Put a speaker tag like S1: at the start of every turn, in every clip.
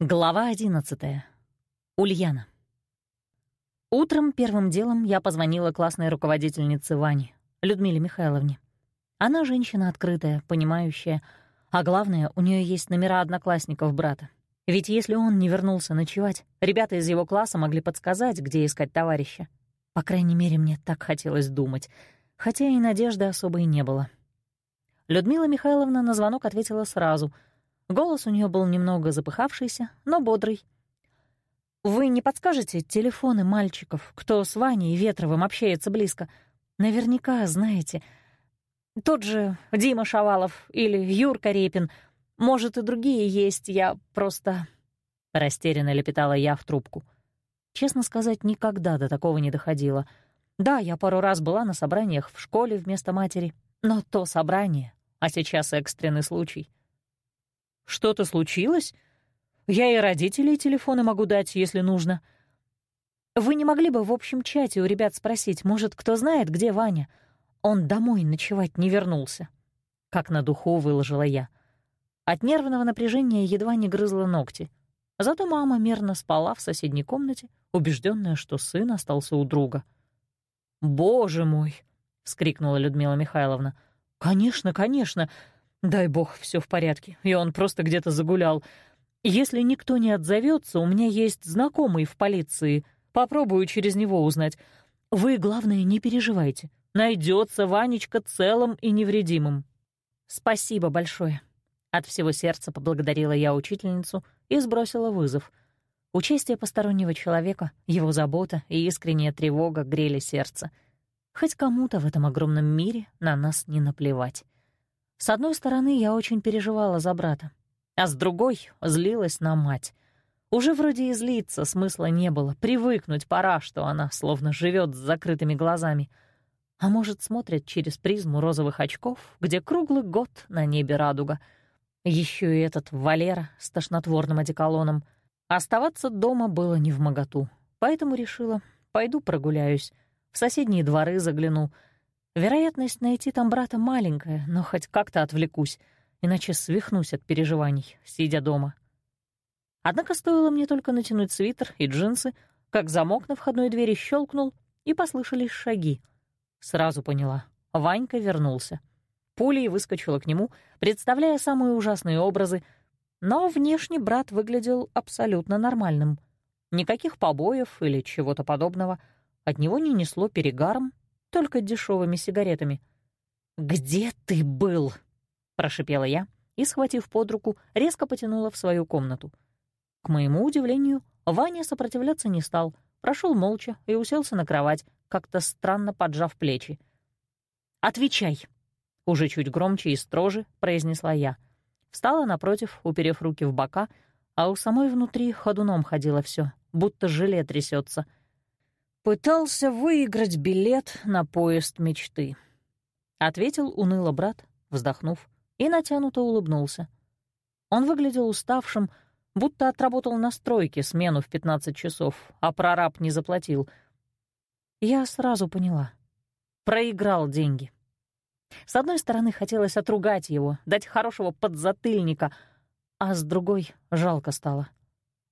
S1: Глава одиннадцатая. Ульяна. Утром первым делом я позвонила классной руководительнице Вани, Людмиле Михайловне. Она женщина открытая, понимающая, а главное, у нее есть номера одноклассников брата. Ведь если он не вернулся ночевать, ребята из его класса могли подсказать, где искать товарища. По крайней мере, мне так хотелось думать, хотя и надежды особой не было. Людмила Михайловна на звонок ответила сразу — Голос у нее был немного запыхавшийся, но бодрый. «Вы не подскажете телефоны мальчиков, кто с Ваней и Ветровым общается близко? Наверняка знаете. Тот же Дима Шавалов или Юрка Репин. Может, и другие есть, я просто...» Растерянно лепетала я в трубку. Честно сказать, никогда до такого не доходило. Да, я пару раз была на собраниях в школе вместо матери, но то собрание, а сейчас экстренный случай. Что-то случилось? Я и родителей телефоны могу дать, если нужно. Вы не могли бы в общем чате у ребят спросить, может, кто знает, где Ваня? Он домой ночевать не вернулся. Как на духу выложила я. От нервного напряжения едва не грызла ногти. Зато мама мирно спала в соседней комнате, убежденная, что сын остался у друга. «Боже мой!» — вскрикнула Людмила Михайловна. «Конечно, конечно! Дай бог, все в порядке, и он просто где-то загулял. Если никто не отзовется, у меня есть знакомый в полиции. Попробую через него узнать. Вы, главное, не переживайте. Найдется Ванечка целым и невредимым. Спасибо большое. От всего сердца поблагодарила я учительницу и сбросила вызов. Участие постороннего человека, его забота и искренняя тревога грели сердце. Хоть кому-то в этом огромном мире на нас не наплевать. С одной стороны, я очень переживала за брата, а с другой — злилась на мать. Уже вроде и злиться смысла не было, привыкнуть пора, что она словно живет с закрытыми глазами. А может, смотрит через призму розовых очков, где круглый год на небе радуга. Еще и этот Валера с тошнотворным одеколоном. Оставаться дома было не в моготу, поэтому решила, пойду прогуляюсь, в соседние дворы загляну — Вероятность найти там брата маленькая, но хоть как-то отвлекусь, иначе свихнусь от переживаний, сидя дома. Однако стоило мне только натянуть свитер и джинсы, как замок на входной двери щелкнул, и послышались шаги. Сразу поняла — Ванька вернулся. Пулей выскочила к нему, представляя самые ужасные образы, но внешне брат выглядел абсолютно нормальным. Никаких побоев или чего-то подобного. От него не несло перегаром, только дешевыми сигаретами. «Где ты был?» — прошипела я и, схватив под руку, резко потянула в свою комнату. К моему удивлению, Ваня сопротивляться не стал, прошел молча и уселся на кровать, как-то странно поджав плечи. «Отвечай!» — уже чуть громче и строже произнесла я. Встала напротив, уперев руки в бока, а у самой внутри ходуном ходило все, будто желе трясется — «Пытался выиграть билет на поезд мечты», — ответил уныло брат, вздохнув, и натянуто улыбнулся. Он выглядел уставшим, будто отработал на стройке смену в 15 часов, а прораб не заплатил. Я сразу поняла. Проиграл деньги. С одной стороны, хотелось отругать его, дать хорошего подзатыльника, а с другой — жалко стало.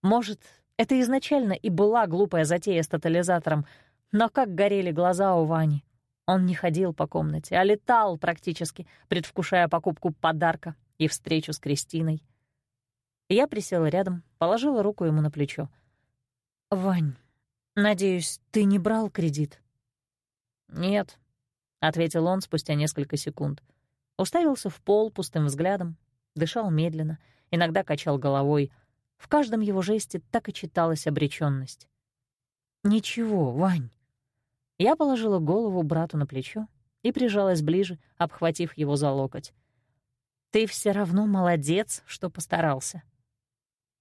S1: Может, это изначально и была глупая затея с тотализатором, но как горели глаза у Вани. Он не ходил по комнате, а летал практически, предвкушая покупку подарка и встречу с Кристиной. Я присела рядом, положила руку ему на плечо. «Вань, надеюсь, ты не брал кредит?» «Нет», — ответил он спустя несколько секунд. Уставился в пол пустым взглядом, дышал медленно, иногда качал головой — в каждом его жесте так и читалась обречённость. «Ничего, Вань». Я положила голову брату на плечо и прижалась ближе, обхватив его за локоть. «Ты все равно молодец, что постарался».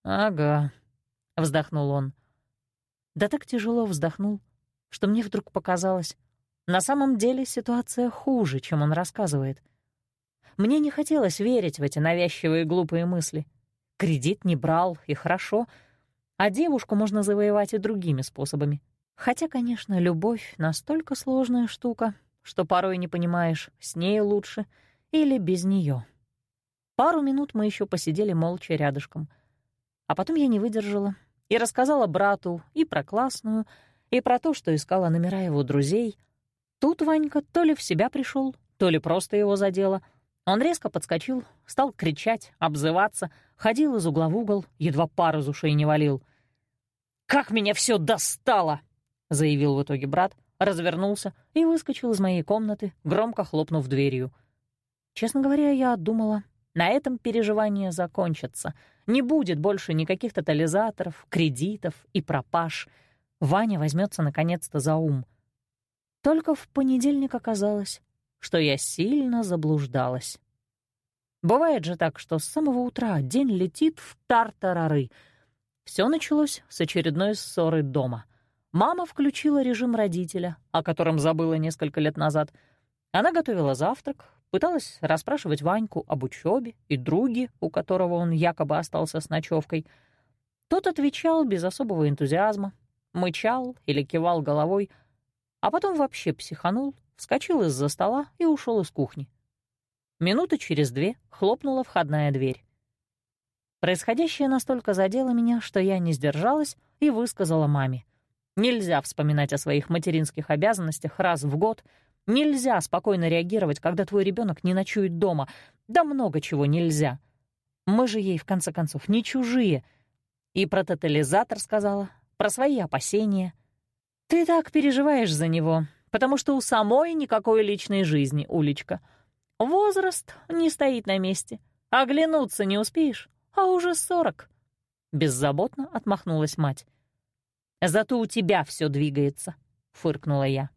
S1: «Ага», — вздохнул он. Да так тяжело вздохнул, что мне вдруг показалось, на самом деле ситуация хуже, чем он рассказывает. Мне не хотелось верить в эти навязчивые глупые мысли — Кредит не брал, и хорошо. А девушку можно завоевать и другими способами. Хотя, конечно, любовь — настолько сложная штука, что порой не понимаешь, с ней лучше или без нее. Пару минут мы еще посидели молча рядышком. А потом я не выдержала и рассказала брату и про классную, и про то, что искала номера его друзей. Тут Ванька то ли в себя пришел, то ли просто его задело. Он резко подскочил, стал кричать, обзываться, ходил из угла в угол, едва пар из ушей не валил. «Как меня все достало!» — заявил в итоге брат, развернулся и выскочил из моей комнаты, громко хлопнув дверью. Честно говоря, я думала, на этом переживания закончатся. Не будет больше никаких тотализаторов, кредитов и пропаж. Ваня возьмется наконец-то за ум. Только в понедельник оказалось, что я сильно заблуждалась. Бывает же так, что с самого утра день летит в тартарары. Все началось с очередной ссоры дома. Мама включила режим родителя, о котором забыла несколько лет назад. Она готовила завтрак, пыталась расспрашивать Ваньку об учебе и друге, у которого он якобы остался с ночевкой. Тот отвечал без особого энтузиазма, мычал или кивал головой, а потом вообще психанул, вскочил из-за стола и ушел из кухни. Минуты через две хлопнула входная дверь. Происходящее настолько задело меня, что я не сдержалась и высказала маме. Нельзя вспоминать о своих материнских обязанностях раз в год — Нельзя спокойно реагировать, когда твой ребенок не ночует дома. Да много чего нельзя. Мы же ей, в конце концов, не чужие. И про тотализатор сказала, про свои опасения. Ты так переживаешь за него, потому что у самой никакой личной жизни, Улечка. Возраст не стоит на месте. Оглянуться не успеешь, а уже сорок. Беззаботно отмахнулась мать. «Зато у тебя все двигается», — фыркнула я.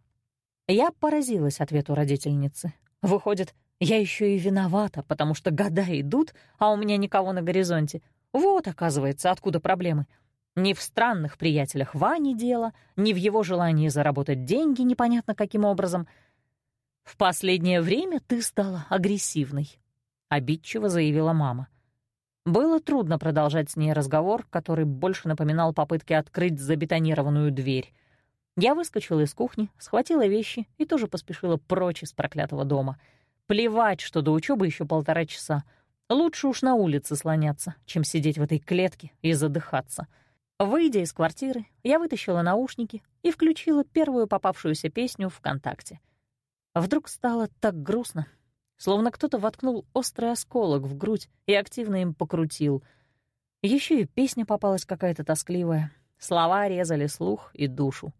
S1: Я поразилась ответу родительницы. Выходит, я еще и виновата, потому что года идут, а у меня никого на горизонте. Вот, оказывается, откуда проблемы. Не в странных приятелях Вани дело, не в его желании заработать деньги непонятно каким образом. «В последнее время ты стала агрессивной», — обидчиво заявила мама. Было трудно продолжать с ней разговор, который больше напоминал попытки открыть забетонированную дверь. Я выскочила из кухни, схватила вещи и тоже поспешила прочь из проклятого дома. Плевать, что до учебы еще полтора часа. Лучше уж на улице слоняться, чем сидеть в этой клетке и задыхаться. Выйдя из квартиры, я вытащила наушники и включила первую попавшуюся песню ВКонтакте. Вдруг стало так грустно, словно кто-то воткнул острый осколок в грудь и активно им покрутил. Еще и песня попалась какая-то тоскливая. Слова резали слух и душу.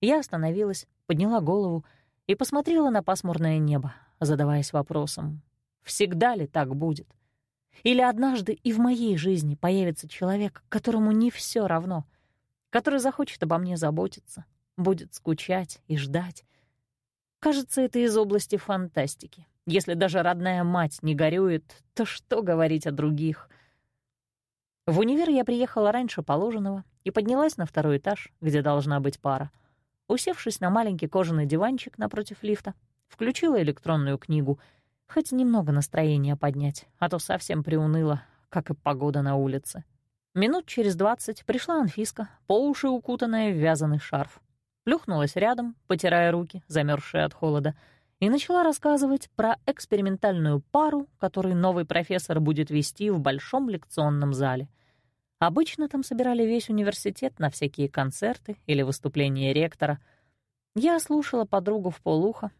S1: Я остановилась, подняла голову и посмотрела на пасмурное небо, задаваясь вопросом, всегда ли так будет? Или однажды и в моей жизни появится человек, которому не все равно, который захочет обо мне заботиться, будет скучать и ждать. Кажется, это из области фантастики. Если даже родная мать не горюет, то что говорить о других? В универ я приехала раньше положенного и поднялась на второй этаж, где должна быть пара. Усевшись на маленький кожаный диванчик напротив лифта, включила электронную книгу, хоть немного настроения поднять, а то совсем приуныло, как и погода на улице. Минут через двадцать пришла Анфиска, по уши укутанная в вязаный шарф. Плюхнулась рядом, потирая руки, замерзшие от холода, и начала рассказывать про экспериментальную пару, которую новый профессор будет вести в большом лекционном зале — Обычно там собирали весь университет на всякие концерты или выступления ректора. Я слушала подругу в полуха,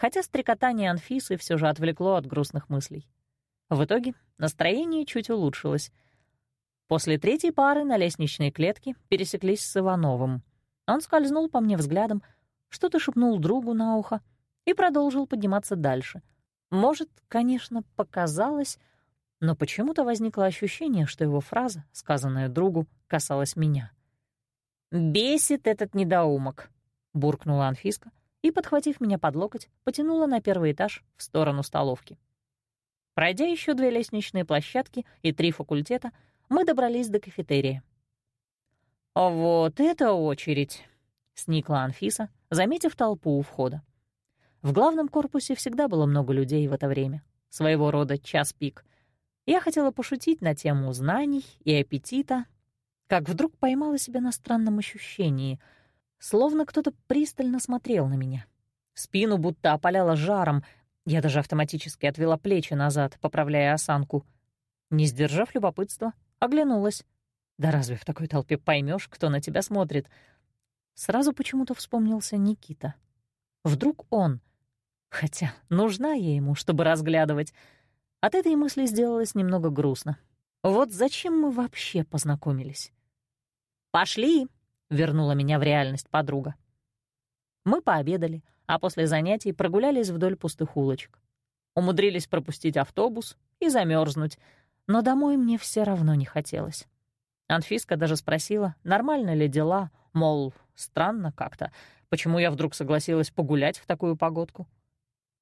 S1: хотя стрекотание Анфисы все же отвлекло от грустных мыслей. В итоге настроение чуть улучшилось. После третьей пары на лестничной клетке пересеклись с Ивановым. Он скользнул по мне взглядом, что-то шепнул другу на ухо и продолжил подниматься дальше. Может, конечно, показалось, но почему-то возникло ощущение, что его фраза, сказанная другу, касалась меня. «Бесит этот недоумок», — буркнула Анфиска и, подхватив меня под локоть, потянула на первый этаж в сторону столовки. Пройдя еще две лестничные площадки и три факультета, мы добрались до кафетерия. «Вот это очередь!» — сникла Анфиса, заметив толпу у входа. В главном корпусе всегда было много людей в это время, своего рода час пик — я хотела пошутить на тему знаний и аппетита, как вдруг поймала себя на странном ощущении, словно кто-то пристально смотрел на меня. Спину будто опаляло жаром, я даже автоматически отвела плечи назад, поправляя осанку. Не сдержав любопытства, оглянулась. Да разве в такой толпе поймешь, кто на тебя смотрит? Сразу почему-то вспомнился Никита. Вдруг он... Хотя нужна я ему, чтобы разглядывать. От этой мысли сделалось немного грустно. Вот зачем мы вообще познакомились? «Пошли!» — вернула меня в реальность подруга. Мы пообедали, а после занятий прогулялись вдоль пустых улочек. Умудрились пропустить автобус и замерзнуть, но домой мне все равно не хотелось. Анфиска даже спросила, нормально ли дела, мол, странно как-то, почему я вдруг согласилась погулять в такую погодку.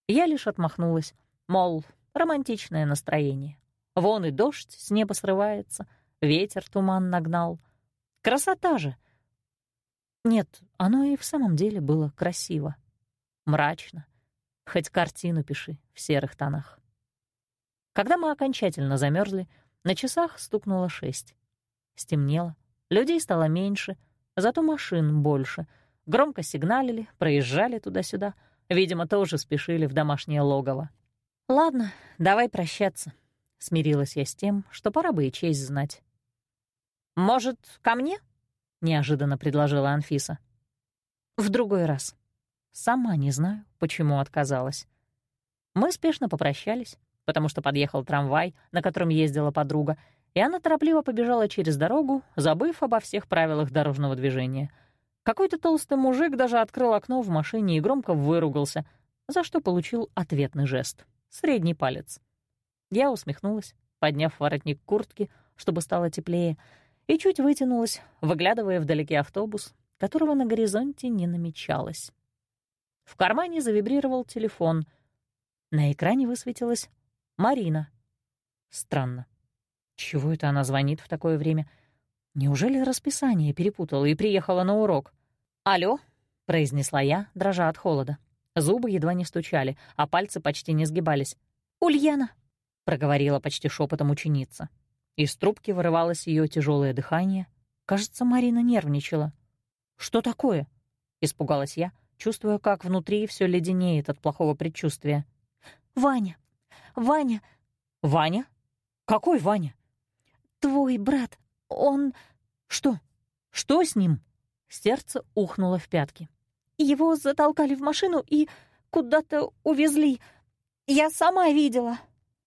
S1: Я лишь отмахнулась, мол, романтичное настроение. Вон и дождь с неба срывается, ветер туман нагнал. Красота же! Нет, оно и в самом деле было красиво. Мрачно. Хоть картину пиши в серых тонах. Когда мы окончательно замерзли, на часах стукнуло шесть. Стемнело, людей стало меньше, зато машин больше. Громко сигналили, проезжали туда-сюда. Видимо, тоже спешили в домашнее логово. «Ладно, давай прощаться», — смирилась я с тем, что пора бы и честь знать. «Может, ко мне?» — неожиданно предложила Анфиса. «В другой раз. Сама не знаю, почему отказалась». Мы спешно попрощались, потому что подъехал трамвай, на котором ездила подруга, и она торопливо побежала через дорогу, забыв обо всех правилах дорожного движения. Какой-то толстый мужик даже открыл окно в машине и громко выругался, за что получил ответный жест — средний палец. Я усмехнулась, подняв воротник куртки, чтобы стало теплее, и чуть вытянулась, выглядывая вдалеке автобус, которого на горизонте не намечалось. В кармане завибрировал телефон. На экране высветилась Марина. Странно. Чего это она звонит в такое время? Неужели расписание перепутала и приехала на урок? «Алло», — произнесла я, дрожа от холода. Зубы едва не стучали, а пальцы почти не сгибались. «Ульяна», — проговорила почти шепотом ученица. Из трубки вырывалось ее тяжелое дыхание. Кажется, Марина нервничала. «Что такое?» — испугалась я, чувствуя, как внутри все леденеет от плохого предчувствия. «Ваня! Ваня!» «Ваня? Какой Ваня?» «Твой брат, он...» «Что? Что с ним?» Сердце ухнуло в пятки. «Его затолкали в машину и куда-то увезли. Я сама видела».